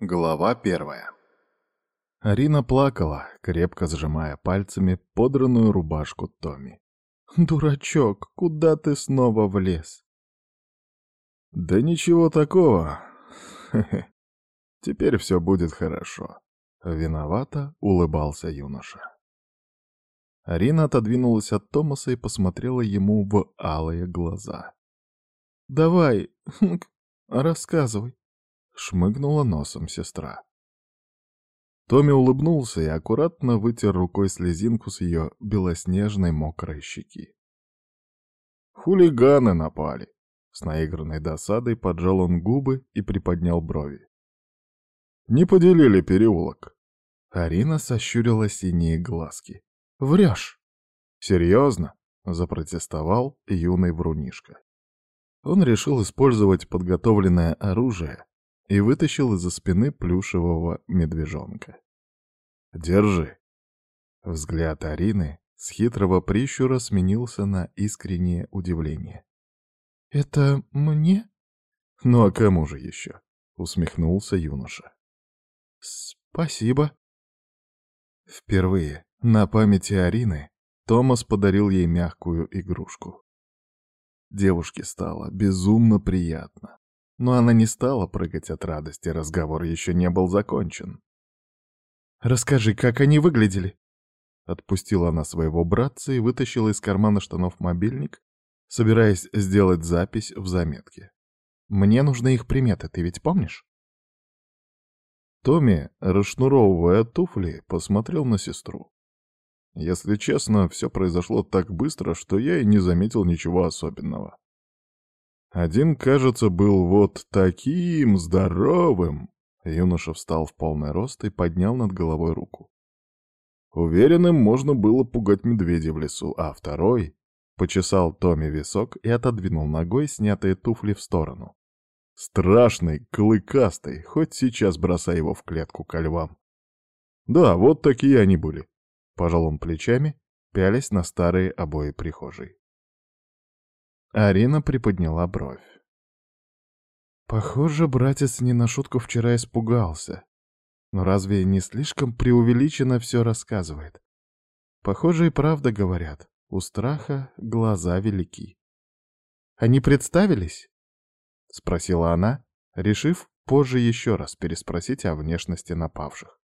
Глава первая. Арина плакала, крепко сжимая пальцами подранную рубашку Томи. «Дурачок, куда ты снова влез?» «Да ничего такого. Теперь все будет хорошо». Виновато улыбался юноша. Арина отодвинулась от Томаса и посмотрела ему в алые глаза. «Давай, рассказывай», Шмыгнула носом сестра. Томми улыбнулся и аккуратно вытер рукой слезинку с ее белоснежной мокрой щеки. «Хулиганы напали!» С наигранной досадой поджал он губы и приподнял брови. «Не поделили переулок». Арина сощурила синие глазки. «Врешь!» «Серьезно?» — запротестовал юный врунишка. Он решил использовать подготовленное оружие и вытащил из-за спины плюшевого медвежонка. «Держи». Взгляд Арины с хитрого прищура сменился на искреннее удивление. «Это мне?» «Ну а кому же еще?» — усмехнулся юноша. «Спасибо». Впервые на памяти Арины Томас подарил ей мягкую игрушку. Девушке стало безумно приятно. Но она не стала прыгать от радости, разговор еще не был закончен. «Расскажи, как они выглядели?» Отпустила она своего братца и вытащила из кармана штанов мобильник, собираясь сделать запись в заметке. «Мне нужны их приметы, ты ведь помнишь?» Томми, расшнуровывая туфли, посмотрел на сестру. Если честно, все произошло так быстро, что я и не заметил ничего особенного. Один, кажется, был вот таким здоровым. Юноша встал в полный рост и поднял над головой руку. Уверенным можно было пугать медведя в лесу, а второй почесал Томми висок и отодвинул ногой снятые туфли в сторону. Страшный, клыкастый, хоть сейчас бросай его в клетку ко львам. Да, вот такие они были. Пожал он плечами, пялясь на старые обои прихожей. Арина приподняла бровь. Похоже, братец не на шутку вчера испугался. Но разве не слишком преувеличенно все рассказывает? Похоже, и правда говорят, у страха глаза велики. «Они представились?» — спросила она, решив позже еще раз переспросить о внешности напавших.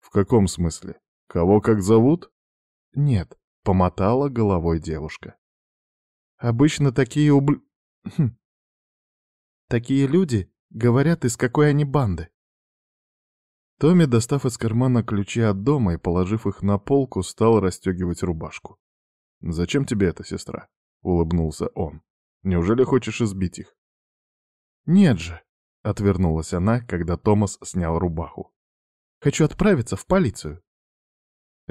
«В каком смысле? Кого как зовут?» «Нет», — помотала головой девушка. Обычно такие убл... Хм. Такие люди говорят, из какой они банды. Томми, достав из кармана ключи от дома и положив их на полку, стал расстегивать рубашку. «Зачем тебе это, сестра?» — улыбнулся он. «Неужели хочешь избить их?» «Нет же», — отвернулась она, когда Томас снял рубаху. «Хочу отправиться в полицию».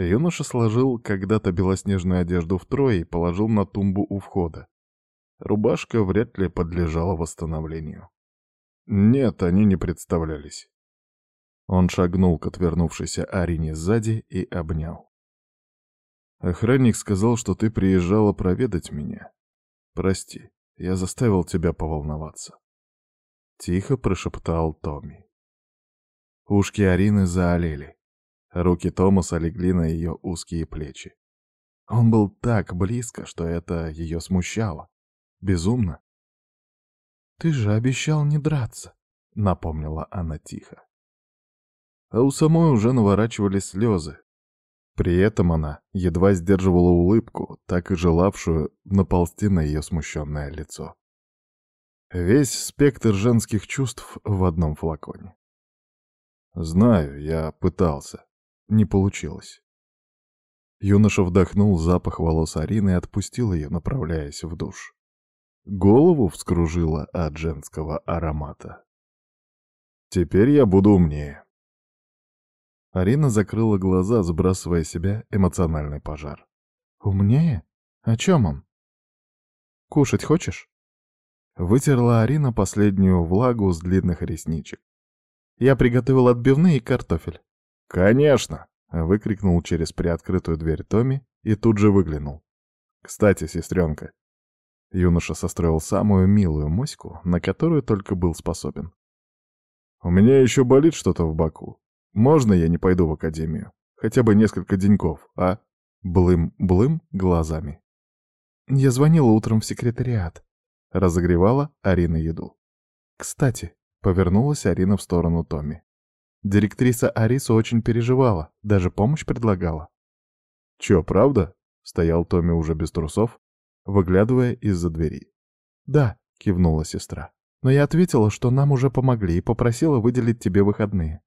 Юноша сложил когда-то белоснежную одежду втрое и положил на тумбу у входа. Рубашка вряд ли подлежала восстановлению. Нет, они не представлялись. Он шагнул к отвернувшейся Арине сзади и обнял. Охранник сказал, что ты приезжала проведать меня. Прости, я заставил тебя поволноваться. Тихо прошептал Томми. Ушки Арины заолели. Руки Томаса легли на ее узкие плечи. Он был так близко, что это ее смущало. Безумно. «Ты же обещал не драться», — напомнила она тихо. А у самой уже наворачивались слезы. При этом она едва сдерживала улыбку, так и желавшую наползти на ее смущенное лицо. Весь спектр женских чувств в одном флаконе. Знаю, я пытался. Не получилось. Юноша вдохнул запах волос Арины и отпустил ее, направляясь в душ. Голову вскружило от женского аромата. Теперь я буду умнее. Арина закрыла глаза, сбрасывая себя эмоциональный пожар. «Умнее? О чем он?» «Кушать хочешь?» Вытерла Арина последнюю влагу с длинных ресничек. «Я приготовил отбивные и картофель». «Конечно!» — выкрикнул через приоткрытую дверь Томми и тут же выглянул. «Кстати, сестренка». Юноша состроил самую милую моську, на которую только был способен. У меня еще болит что-то в боку. Можно я не пойду в академию? Хотя бы несколько деньков, а? Блым-блым глазами. Я звонила утром в секретариат. Разогревала Арина еду. Кстати, повернулась Арина в сторону Томми. Директриса Ариса очень переживала, даже помощь предлагала. «Чё, правда?» — стоял Томми уже без трусов, выглядывая из-за двери. «Да», — кивнула сестра. «Но я ответила, что нам уже помогли и попросила выделить тебе выходные».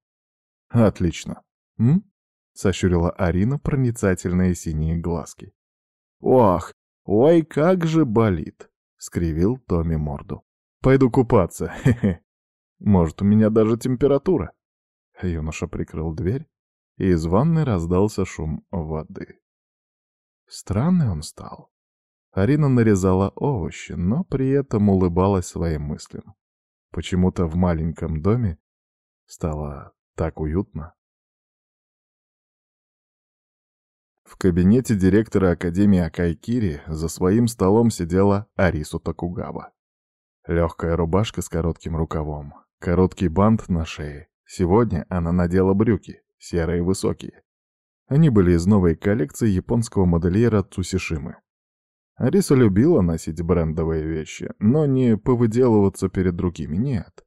«Отлично. М?» — сощурила Арина проницательные синие глазки. «Ох, ой, как же болит!» — скривил Томми морду. «Пойду купаться, хе-хе. Может, у меня даже температура?» Юноша прикрыл дверь, и из ванны раздался шум воды. Странный он стал. Арина нарезала овощи, но при этом улыбалась своим мыслям. Почему-то в маленьком доме стало так уютно. В кабинете директора Академии Акайкири за своим столом сидела Арису Такугава. Легкая рубашка с коротким рукавом, короткий бант на шее, Сегодня она надела брюки, серые высокие. Они были из новой коллекции японского модельера Цусишимы. Ариса любила носить брендовые вещи, но не повыделываться перед другими, нет.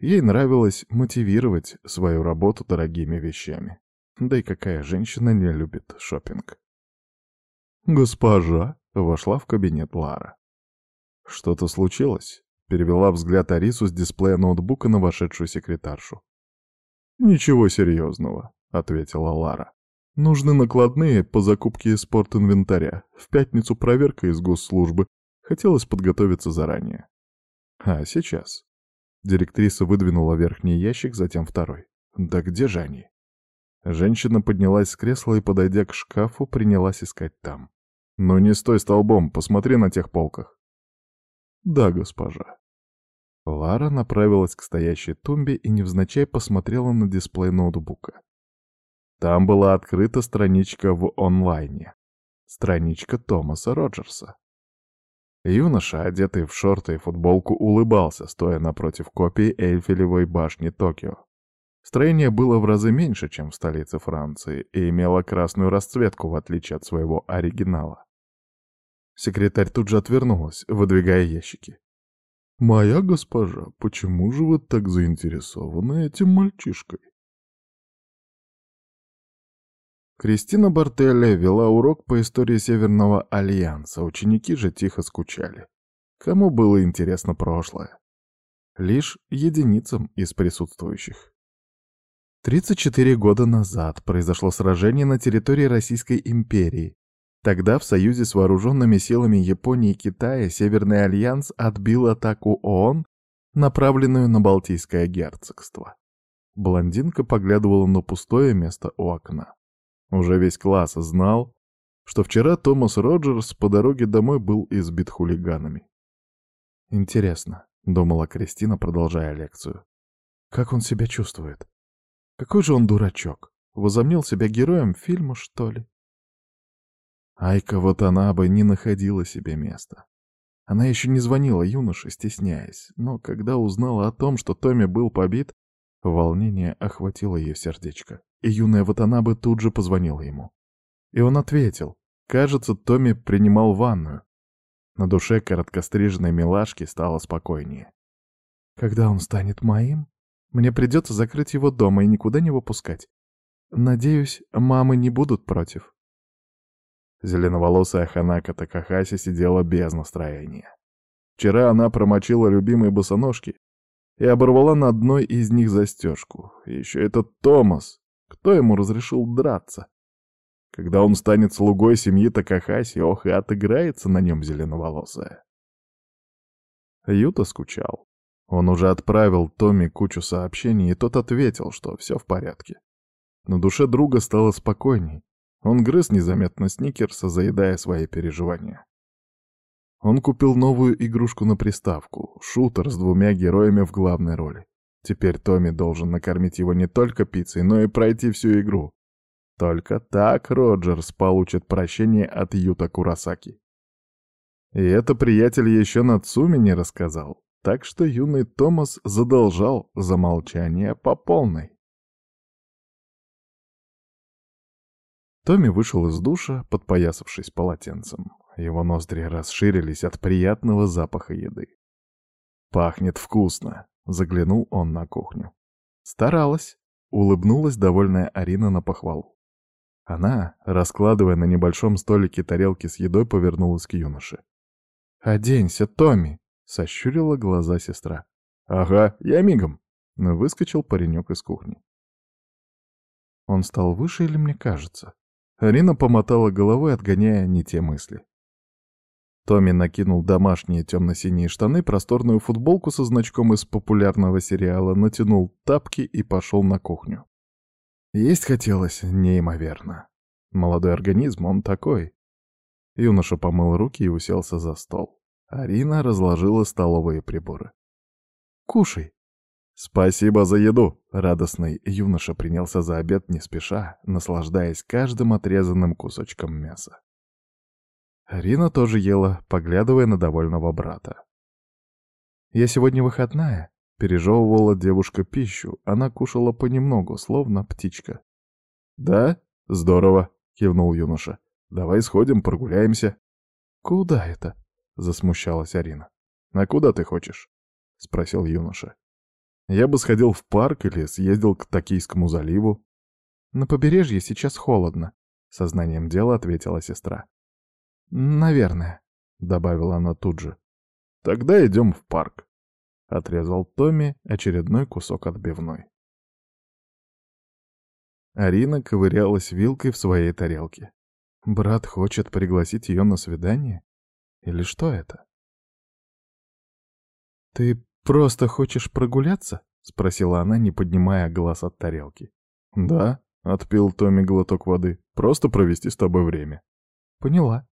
Ей нравилось мотивировать свою работу дорогими вещами. Да и какая женщина не любит шопинг? «Госпожа!» — вошла в кабинет Лара. «Что-то случилось?» — перевела взгляд Арису с дисплея ноутбука на вошедшую секретаршу. «Ничего серьезного», — ответила Лара. «Нужны накладные по закупке спортинвентаря. В пятницу проверка из госслужбы. Хотелось подготовиться заранее». «А, сейчас». Директриса выдвинула верхний ящик, затем второй. «Да где же они?» Женщина поднялась с кресла и, подойдя к шкафу, принялась искать там. «Ну не стой столбом, посмотри на тех полках». «Да, госпожа». Лара направилась к стоящей тумбе и невзначай посмотрела на дисплей ноутбука. Там была открыта страничка в онлайне. Страничка Томаса Роджерса. Юноша, одетый в шорты и футболку, улыбался, стоя напротив копии Эйфелевой башни Токио. Строение было в разы меньше, чем в столице Франции, и имело красную расцветку, в отличие от своего оригинала. Секретарь тут же отвернулась, выдвигая ящики. «Моя госпожа, почему же вы так заинтересованы этим мальчишкой?» Кристина Бартелли вела урок по истории Северного Альянса, ученики же тихо скучали. Кому было интересно прошлое? Лишь единицам из присутствующих. 34 года назад произошло сражение на территории Российской империи, Тогда в союзе с вооруженными силами Японии и Китая Северный альянс отбил атаку ООН, направленную на Балтийское герцогство. Блондинка поглядывала на пустое место у окна. Уже весь класс знал, что вчера Томас Роджерс по дороге домой был избит хулиганами. «Интересно», — думала Кристина, продолжая лекцию, — «как он себя чувствует? Какой же он дурачок? Возомнил себя героем фильма, что ли?» Айка бы не находила себе места. Она еще не звонила юноше, стесняясь, но когда узнала о том, что Томми был побит, волнение охватило ее сердечко, и юная Ватанабе тут же позвонила ему. И он ответил. Кажется, Томми принимал ванную. На душе короткостриженной милашки стало спокойнее. Когда он станет моим, мне придется закрыть его дома и никуда не выпускать. Надеюсь, мамы не будут против. Зеленоволосая Ханака Такахаси сидела без настроения. Вчера она промочила любимые босоножки и оборвала на одной из них застежку. И еще этот Томас. Кто ему разрешил драться? Когда он станет слугой семьи Такахаси, ох, и отыграется на нем зеленоволосая. Юта скучал. Он уже отправил Томми кучу сообщений, и тот ответил, что все в порядке. На душе друга стало спокойней, он грыз незаметно сникерса, заедая свои переживания. Он купил новую игрушку на приставку — шутер с двумя героями в главной роли. Теперь Томми должен накормить его не только пиццей, но и пройти всю игру. Только так Роджерс получит прощение от Юта Курасаки. И это приятель еще Нацуми не рассказал. так что юный Томас задолжал за молчание по полной. Томми вышел из душа, подпоясавшись полотенцем. Его ноздри расширились от приятного запаха еды. «Пахнет вкусно!» — заглянул он на кухню. «Старалась!» — улыбнулась довольная Арина на похвалу. Она, раскладывая на небольшом столике тарелки с едой, повернулась к юноше. «Оденься, Томми!» — сощурила глаза сестра. «Ага, я мигом!» — выскочил паренек из кухни. Он стал выше или мне кажется? Арина помотала головой, отгоняя не те мысли. Томми накинул домашние темно-синие штаны, просторную футболку со значком из популярного сериала, натянул тапки и пошел на кухню. Есть хотелось неимоверно. Молодой организм, он такой. Юноша помыл руки и уселся за стол. Арина разложила столовые приборы. «Кушай», «Спасибо за еду!» — радостный юноша принялся за обед не спеша, наслаждаясь каждым отрезанным кусочком мяса. Арина тоже ела, поглядывая на довольного брата. «Я сегодня выходная», — пережевывала девушка пищу, она кушала понемногу, словно птичка. «Да? Здорово!» — кивнул юноша. «Давай сходим, прогуляемся». «Куда это?» — засмущалась Арина. «А куда ты хочешь?» — спросил юноша. Я бы сходил в парк или съездил к Токийскому заливу. На побережье сейчас холодно, — сознанием дела ответила сестра. Наверное, — добавила она тут же. Тогда идем в парк, — отрезал Томми очередной кусок отбивной. Арина ковырялась вилкой в своей тарелке. Брат хочет пригласить ее на свидание? Или что это? «Ты «Просто хочешь прогуляться?» — спросила она, не поднимая глаз от тарелки. «Да», — отпил Томми глоток воды, — «просто провести с тобой время». «Поняла.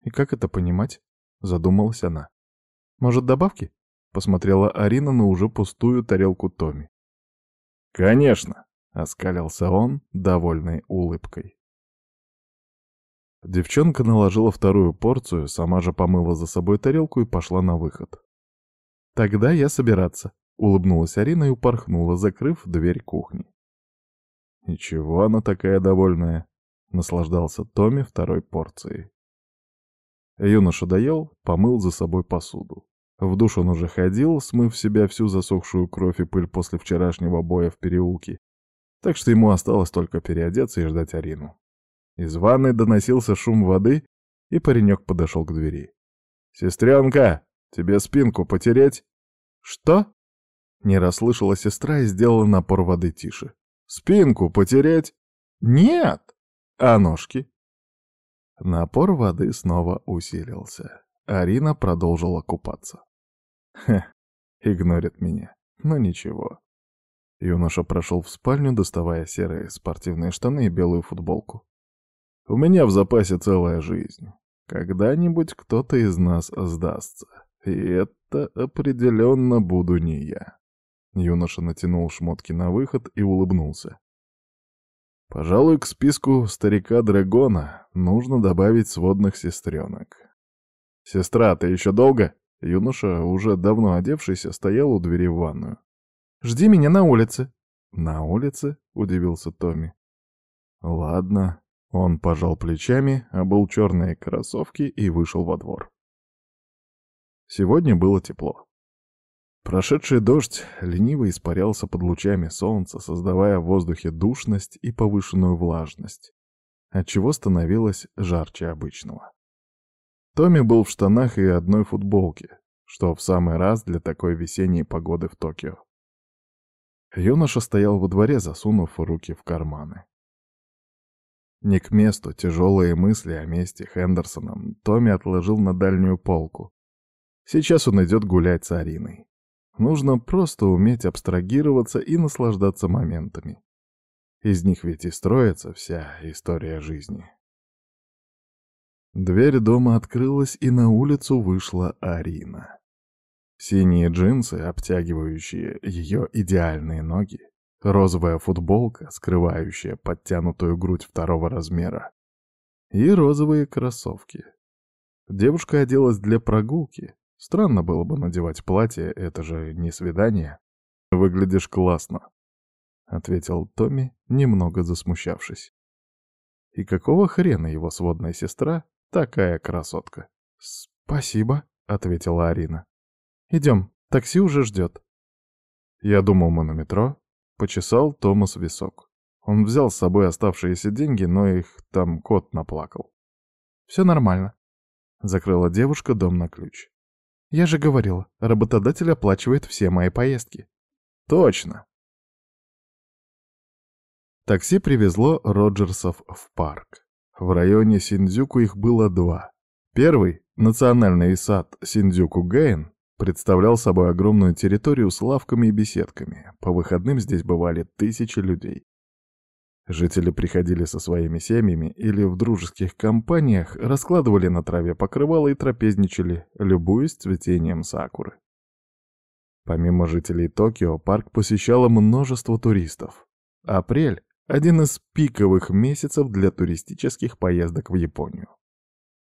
И как это понимать?» — задумалась она. «Может, добавки?» — посмотрела Арина на уже пустую тарелку Томми. «Конечно!» — оскалился он, довольной улыбкой. Девчонка наложила вторую порцию, сама же помыла за собой тарелку и пошла на выход. «Тогда я собираться», — улыбнулась Арина и упорхнула, закрыв дверь кухни. «Ничего она такая довольная», — наслаждался Томми второй порцией. Юноша доел, помыл за собой посуду. В душ он уже ходил, смыв себя всю засохшую кровь и пыль после вчерашнего боя в переулке, так что ему осталось только переодеться и ждать Арину. Из ванной доносился шум воды, и паренек подошел к двери. «Сестренка, Тебе спинку потереть?» «Что?» Не расслышала сестра и сделала напор воды тише. «Спинку потереть?» «Нет!» «А ножки?» Напор воды снова усилился. Арина продолжила купаться. «Хе, игнорит меня. Но ничего». Юноша прошел в спальню, доставая серые спортивные штаны и белую футболку. «У меня в запасе целая жизнь. Когда-нибудь кто-то из нас сдастся. И это определенно буду не я. Юноша натянул шмотки на выход и улыбнулся. Пожалуй, к списку старика Драгона нужно добавить сводных сестренок. «Сестра, ты еще долго?» Юноша, уже давно одевшийся, стоял у двери в ванную. «Жди меня на улице». «На улице?» — удивился Томми. «Ладно». Он пожал плечами, обул черные кроссовки и вышел во двор. Сегодня было тепло. Прошедший дождь лениво испарялся под лучами солнца, создавая в воздухе душность и повышенную влажность, отчего становилось жарче обычного. Томми был в штанах и одной футболке, что в самый раз для такой весенней погоды в Токио. Юноша стоял во дворе, засунув руки в карманы. Не к месту тяжелые мысли о месте Хендерсоном Томми отложил на дальнюю полку, Сейчас он идет гулять с Ариной. Нужно просто уметь абстрагироваться и наслаждаться моментами. Из них ведь и строится вся история жизни. Дверь дома открылась, и на улицу вышла Арина. Синие джинсы, обтягивающие ее идеальные ноги, розовая футболка, скрывающая подтянутую грудь второго размера, и розовые кроссовки. Девушка оделась для прогулки, Странно было бы надевать платье, это же не свидание. Выглядишь классно, — ответил Томми, немного засмущавшись. И какого хрена его сводная сестра такая красотка? «Спасибо», — ответила Арина. «Идем, такси уже ждет». Я думал, мы на метро. Почесал Томас висок. Он взял с собой оставшиеся деньги, но их там кот наплакал. «Все нормально», — закрыла девушка дом на ключ. «Я же говорила, работодатель оплачивает все мои поездки». «Точно», Такси привезло Роджерсов в парк. В районе Синдзюку их было два. Первый, национальный сад Синдзюку-Гаен, представлял собой огромную территорию с лавками и беседками. По выходным здесь бывали тысячи людей. Жители приходили со своими семьями или в дружеских компаниях, раскладывали на траве покрывало и трапезничали, любуясь цветением сакуры. Помимо жителей Токио, парк посещало множество туристов. Апрель один из пиковых месяцев для туристических поездок в Японию.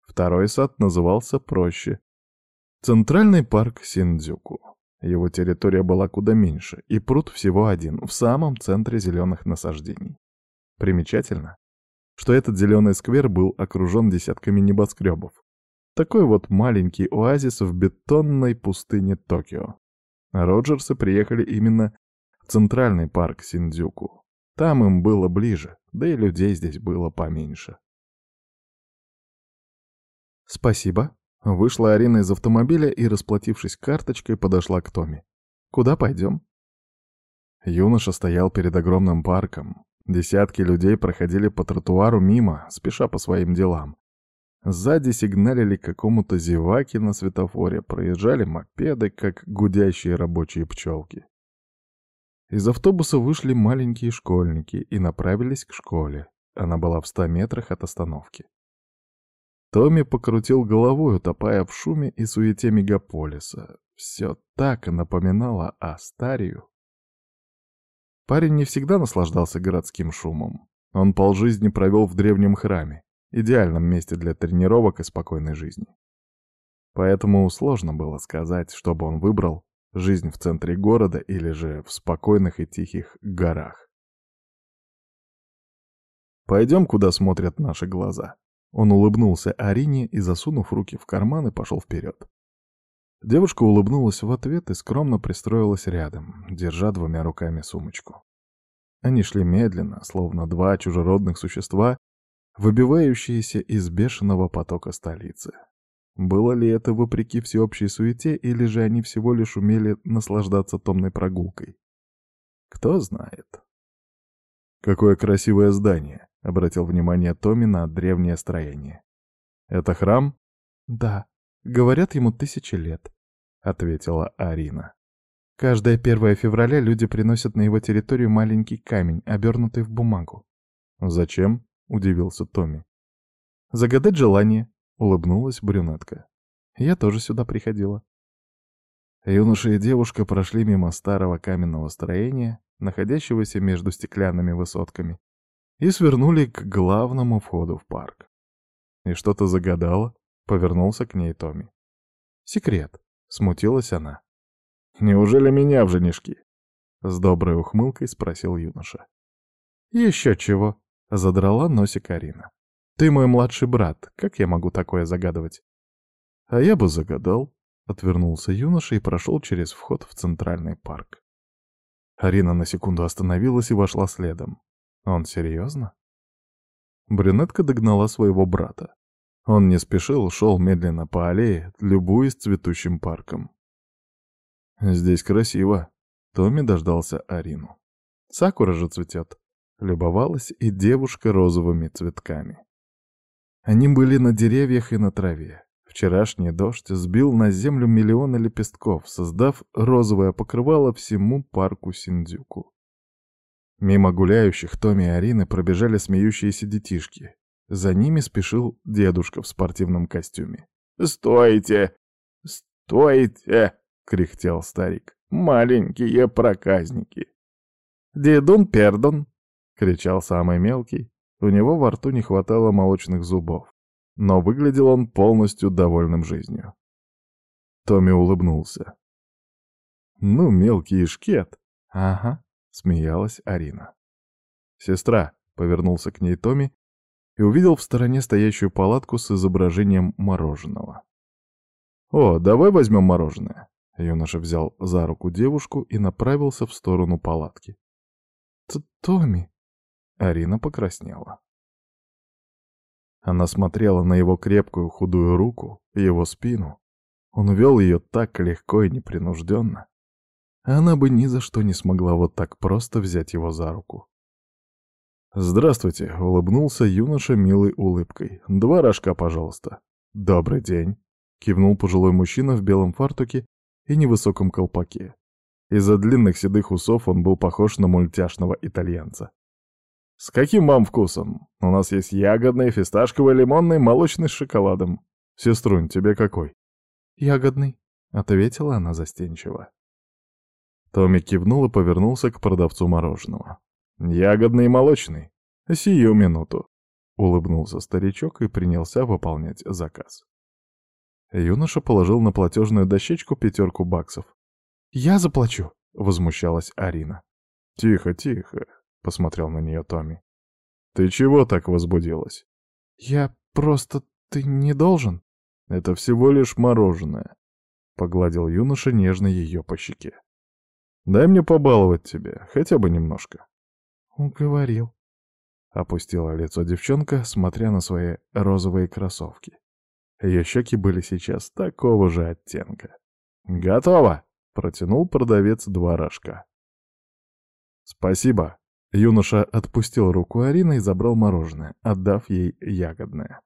Второй сад назывался проще. Центральный парк Синдзюку. Его территория была куда меньше, и пруд всего один, в самом центре зеленых насаждений. Примечательно, что этот зеленый сквер был окружен десятками небоскребов. Такой вот маленький оазис в бетонной пустыне Токио. Роджерсы приехали именно в центральный парк Синдзюку, там им было ближе, да и людей здесь было поменьше. «Спасибо». Вышла Арина из автомобиля и, расплатившись карточкой, подошла к Томе. «Куда пойдем?» Юноша стоял перед огромным парком. Десятки людей проходили по тротуару мимо, спеша по своим делам. Сзади сигналили какому-то зеваке на светофоре, проезжали мопеды, как гудящие рабочие пчелки. Из автобуса вышли маленькие школьники и направились к школе. Она была в ста метрах от остановки. Томми покрутил головой, утопая в шуме и суете мегаполиса. Все так напоминало Астарию. Парень не всегда наслаждался городским шумом. Он полжизни провел в древнем храме, идеальном месте для тренировок и спокойной жизни. Поэтому сложно было сказать, что бы он выбрал Жизнь в центре города или же в спокойных и тихих горах. «Пойдем, куда смотрят наши глаза». Он улыбнулся Арине и, засунув руки в карманы, пошел вперед. Девушка улыбнулась в ответ и скромно пристроилась рядом, держа двумя руками сумочку. Они шли медленно, словно два чужеродных существа, выбивающиеся из бешеного потока столицы. Было ли это вопреки всеобщей суете, или же они всего лишь умели наслаждаться томной прогулкой? Кто знает. «Какое красивое здание!» — обратил внимание Томми на древнее строение. «Это храм?» «Да. Говорят, ему тысячи лет», — ответила Арина. «Каждое первое февраля люди приносят на его территорию маленький камень, обернутый в бумагу». «Зачем?» — удивился Томми. «Загадать желание», — улыбнулась брюнетка. «Я тоже сюда приходила». Юноша и девушка прошли мимо старого каменного строения, находящегося между стеклянными высотками, и свернули к главному входу в парк. «И что-то загадала?» — повернулся к ней Томми. «Секрет», — смутилась она. «Неужели меня в женишки?» — с доброй ухмылкой спросил юноша. «Еще чего», — задрала носик Арина. Ты мой младший брат, как я могу такое загадывать? А я бы загадал, отвернулся юноша и прошел через вход в центральный парк. Арина на секунду остановилась и вошла следом. Он серьезно? Брюнетка догнала своего брата. Он не спешил, шел медленно по аллее, любуясь цветущим парком. «Здесь красиво», — Томми дождался Арину. «Сакура же цветет», — любовалась и девушка розовыми цветками. Они были на деревьях и на траве. Вчерашний дождь сбил на землю миллионы лепестков, создав розовое покрывало всему парку Синдзюку. Мимо гуляющих Томи и Арины пробежали смеющиеся детишки. За ними спешил дедушка в спортивном костюме. «Стойте! Стойте!» — кряхтел старик. «Маленькие проказники!» «Дедун-пердун!» — кричал самый мелкий, у него во рту не хватало молочных зубов, но выглядел он полностью довольным жизнью. Томми улыбнулся. «Ну, мелкий шкет!» «Ага», — смеялась Арина. «Сестра», — повернулся к ней Томми и увидел в стороне стоящую палатку с изображением мороженого. «О, давай возьмем мороженое». Юноша взял за руку девушку и направился в сторону палатки. «Томми!» Арина покраснела. Она смотрела на его крепкую худую руку, его спину. Он вел ее так легко и непринужденно. Она бы ни за что не смогла вот так просто взять его за руку. «Здравствуйте», — улыбнулся юноша милой улыбкой. «Два рожка, пожалуйста». «Добрый день», — кивнул пожилой мужчина в белом фартуке и невысоком колпаке. Из-за длинных седых усов он был похож на мультяшного итальянца. «С каким вам вкусом? У нас есть ягодный, фисташковый, лимонный, молочный с шоколадом. Сеструнь, тебе какой?» «Ягодный», — ответила она застенчиво. Томми кивнул и повернулся к продавцу мороженого. «Ягодный и молочный. Сию минуту», — улыбнулся старичок и принялся выполнять заказ. Юноша положил на платежную дощечку пятерку баксов. «Я заплачу», — возмущалась Арина. «Тихо, тихо», посмотрел на нее Томми. «Ты чего так возбудилась?» «Я просто... Ты не должен?» «Это всего лишь мороженое», — погладил юноша нежно ее по щеке. «Дай мне побаловать тебя, хотя бы немножко». «Уговорил», — опустила лицо девчонка, смотря на свои розовые кроссовки. Ее щеки были сейчас такого же оттенка. «Готово!» — протянул продавец два рожка. «Спасибо!» Юноша отпустил руку Арины и забрал мороженое, отдав ей ягодное.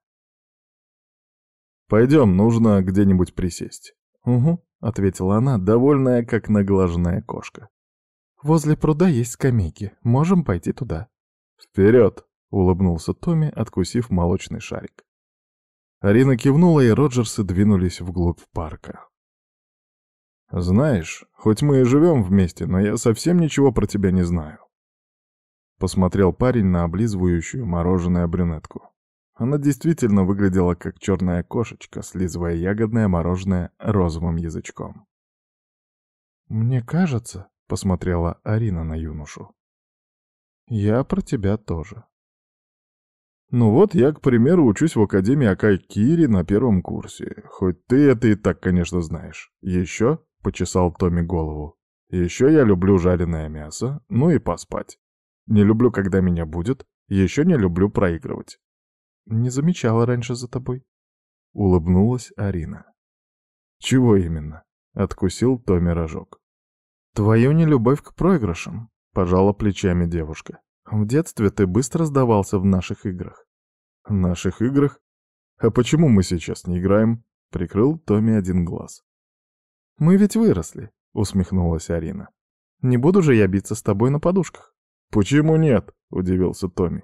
«Пойдем, нужно где-нибудь присесть». «Угу», — ответила она, довольная, как наглаженная кошка. «Возле пруда есть скамейки. Можем пойти туда». «Вперед!» — улыбнулся Томми, откусив молочный шарик. Арина кивнула, и Роджерсы двинулись вглубь парка. «Знаешь, хоть мы и живем вместе, но я совсем ничего про тебя не знаю. Посмотрел парень на облизывающую мороженое брюнетку. Она действительно выглядела как черная кошечка, слизывая ягодное мороженое розовым язычком. «Мне кажется», — посмотрела Арина на юношу, — «я про тебя тоже». «Ну вот, я, к примеру, учусь в Академии Акай Кири на первом курсе. Хоть ты это и так, конечно, знаешь. Еще?» — почесал Томми голову. «Еще я люблю жареное мясо, ну и поспать. Не люблю, когда меня будет. Еще не люблю проигрывать. Не замечала раньше за тобой. Улыбнулась Арина. Чего именно? Откусил Томми рожок. Твою нелюбовь к проигрышам, пожала плечами девушка. В детстве ты быстро сдавался в наших играх. В наших играх? А почему мы сейчас не играем? Прикрыл Томми один глаз. Мы ведь выросли, усмехнулась Арина. Не буду же я биться с тобой на подушках. «Почему нет?» — удивился Томми.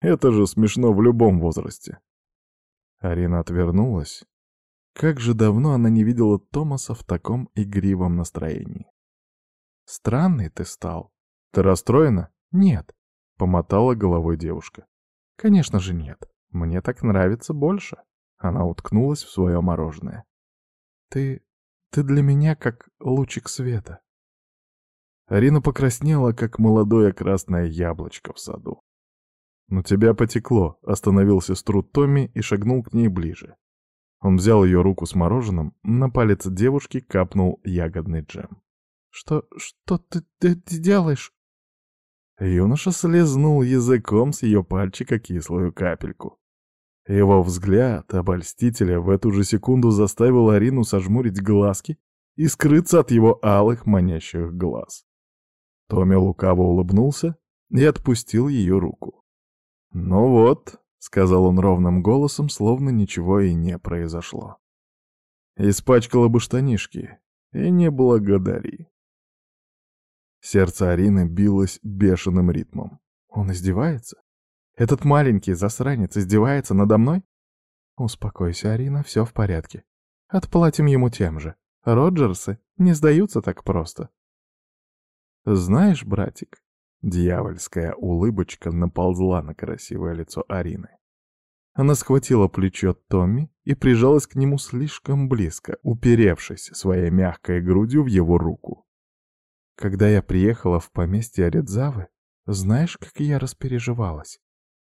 «Это же смешно в любом возрасте». Арина отвернулась. Как же давно она не видела Томаса в таком игривом настроении. «Странный ты стал. Ты расстроена?» «Нет», — помотала головой девушка. «Конечно же нет. Мне так нравится больше». Она уткнулась в свое мороженое. «Ты... ты для меня как лучик света». Арина покраснела, как молодое красное яблочко в саду. «Но тебя потекло», — остановил сестру Томми и шагнул к ней ближе. Он взял ее руку с мороженым, на палец девушки капнул ягодный джем. «Что... что ты, ты, ты делаешь?» Юноша слезнул языком с ее пальчика кислую капельку. Его взгляд обольстителя в эту же секунду заставил Арину сожмурить глазки и скрыться от его алых манящих глаз. Томми лукаво улыбнулся и отпустил ее руку. «Ну вот», — сказал он ровным голосом, словно ничего и не произошло. «Испачкала бы штанишки, и не благодари». Сердце Арины билось бешеным ритмом. «Он издевается? Этот маленький засранец издевается надо мной?» «Успокойся, Арина, все в порядке. Отплатим ему тем же. Роджерсы не сдаются так просто. «Знаешь, братик...» Дьявольская улыбочка наползла на красивое лицо Арины. Она схватила плечо Томми и прижалась к нему слишком близко, уперевшись своей мягкой грудью в его руку. Когда я приехала в поместье Аридзавы, знаешь, как я распереживалась?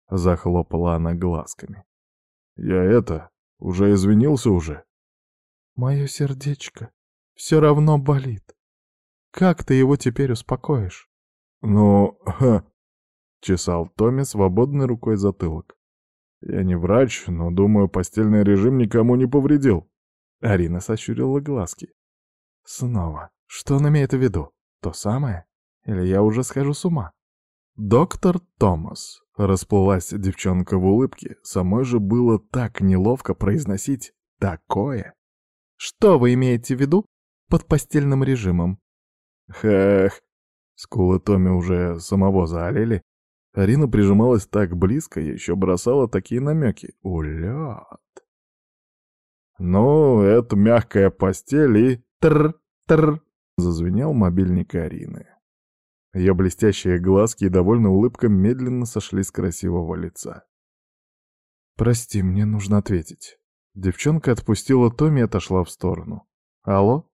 Захлопала она глазками. Я это, уже извинился уже. Мое сердечко все равно болит. Как ты его теперь успокоишь? Ну, ха, чесал Томми свободной рукой затылок. Я не врач, но, думаю, постельный режим никому не повредил. Арина сощурила глазки. Снова. Что он имеет в виду? То самое? Или я уже схожу с ума? Доктор Томас. Расплылась девчонка в улыбке. Самой же было так неловко произносить такое. Что вы имеете в виду под постельным режимом? Хэх. Скулы Томи уже самого заолели. Арина прижималась так близко и еще бросала такие намеки. Улет. «Ну, это мягкая постель и... Тр-тр!» — зазвенел мобильник Арины. Ее блестящие глазки и довольно улыбка медленно сошли с красивого лица. «Прости, мне нужно ответить». Девчонка отпустила Томми и отошла в сторону. «Алло?»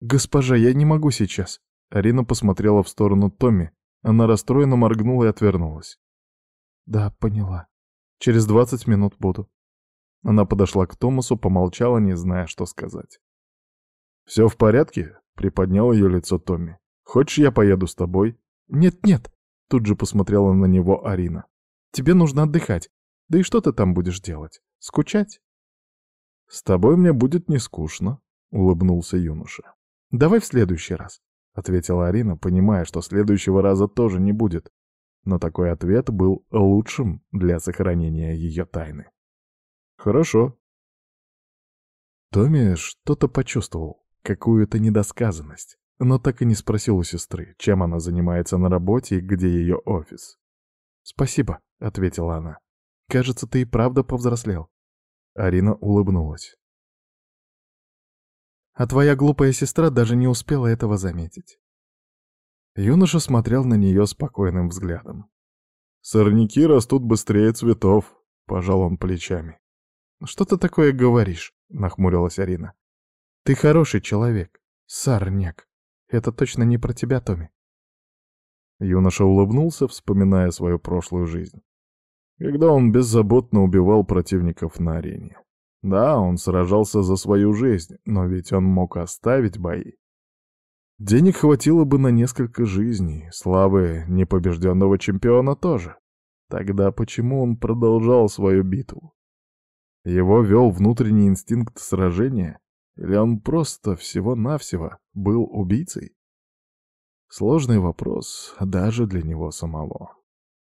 «Госпожа, я не могу сейчас». Арина посмотрела в сторону Томми. Она расстроенно моргнула и отвернулась. «Да, поняла. Через двадцать минут буду». Она подошла к Томасу, помолчала, не зная, что сказать. «Все в порядке?» — приподнял ее лицо Томми. «Хочешь, я поеду с тобой?» «Нет-нет», — тут же посмотрела на него Арина. «Тебе нужно отдыхать. Да и что ты там будешь делать? Скучать?» «С тобой мне будет не скучно», — улыбнулся юноша. «Давай в следующий раз», — ответила Арина, понимая, что следующего раза тоже не будет. Но такой ответ был лучшим для сохранения ее тайны. «Хорошо». Томми что-то почувствовал какую-то недосказанность, но так и не спросил у сестры, чем она занимается на работе и где ее офис. «Спасибо», — ответила она. «Кажется, ты и правда повзрослел». Арина улыбнулась. «А твоя глупая сестра даже не успела этого заметить». Юноша смотрел на нее спокойным взглядом. «Сорняки растут быстрее цветов», — пожал он плечами. «Что ты такое говоришь?» — нахмурилась Арина. Ты хороший человек, сорняк. Это точно не про тебя, Томми. Юноша улыбнулся, вспоминая свою прошлую жизнь. Когда он беззаботно убивал противников на арене. Да, он сражался за свою жизнь, но ведь он мог оставить бои. Денег хватило бы на несколько жизней, славы непобежденного чемпиона тоже. Тогда почему он продолжал свою битву? Его вел внутренний инстинкт сражения, или он просто всего-навсего был убийцей? Сложный вопрос даже для него самого.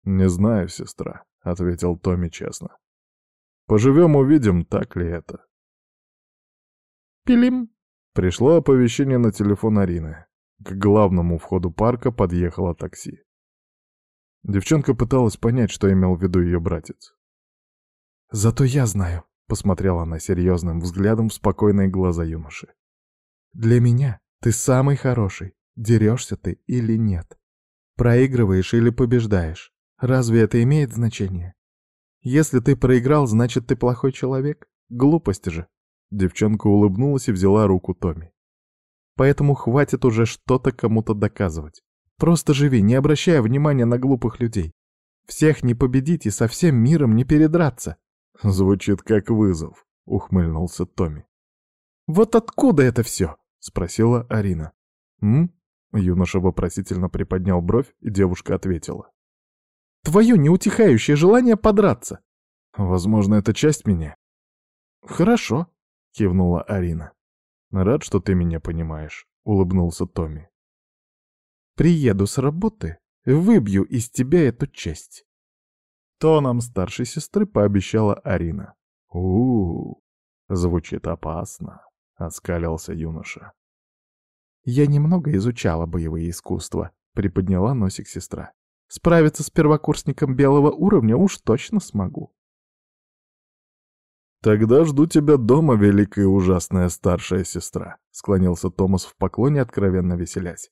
«Не знаю, сестра», — ответил Томми честно. «Поживем, увидим, так ли это». «Пилим!» Пришло оповещение на телефон Арины. К главному входу парка подъехало такси. Девчонка пыталась понять, что имел в виду ее братец. «Зато я знаю», Посмотрела она серьезным взглядом в спокойные глаза юноши. «Для меня ты самый хороший, дерешься ты или нет. Проигрываешь или побеждаешь. Разве это имеет значение? Если ты проиграл, значит, ты плохой человек? Глупость же». Девчонка улыбнулась и взяла руку Томи. «Поэтому хватит уже что-то кому-то доказывать. Просто живи, не обращая внимания на глупых людей. Всех не победить и со всем миром не передраться. Звучит как вызов, ухмыльнулся Томми. Вот откуда это все? спросила Арина. М? Юноша вопросительно приподнял бровь, и девушка ответила. Твое неутихающее желание подраться. Возможно, это часть меня. Хорошо, кивнула Арина. Рад, что ты меня понимаешь, улыбнулся Томми. Приеду с работы, выбью из тебя эту часть. Тоном старшей сестры пообещала Арина. у у, звучит опасно», — оскалился юноша. «Я немного изучала боевые искусства», — приподняла носик сестра. «Справиться с первокурсником белого уровня уж точно смогу». «Тогда жду тебя дома, великая и ужасная старшая сестра», — склонился Томас в поклоне, откровенно веселясь.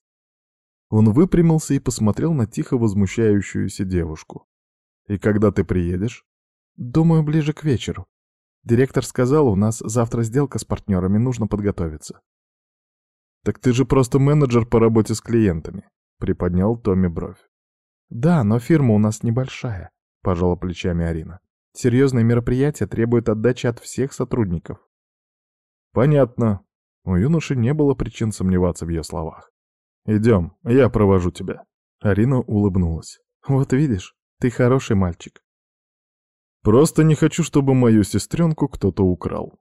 Он выпрямился и посмотрел на тихо возмущающуюся девушку. «И когда ты приедешь?» Думаю, ближе к вечеру. Директор сказал, у нас завтра сделка с партнерами, нужно подготовиться. Так ты же просто менеджер по работе с клиентами, приподнял Томми бровь. Да, но фирма у нас небольшая, пожала плечами Арина. Серьезные мероприятия требуют отдачи от всех сотрудников. Понятно. У юноши не было причин сомневаться в ее словах. Идем, я провожу тебя. Арина улыбнулась. Вот видишь, ты хороший мальчик. Просто не хочу, чтобы мою сестренку кто-то украл.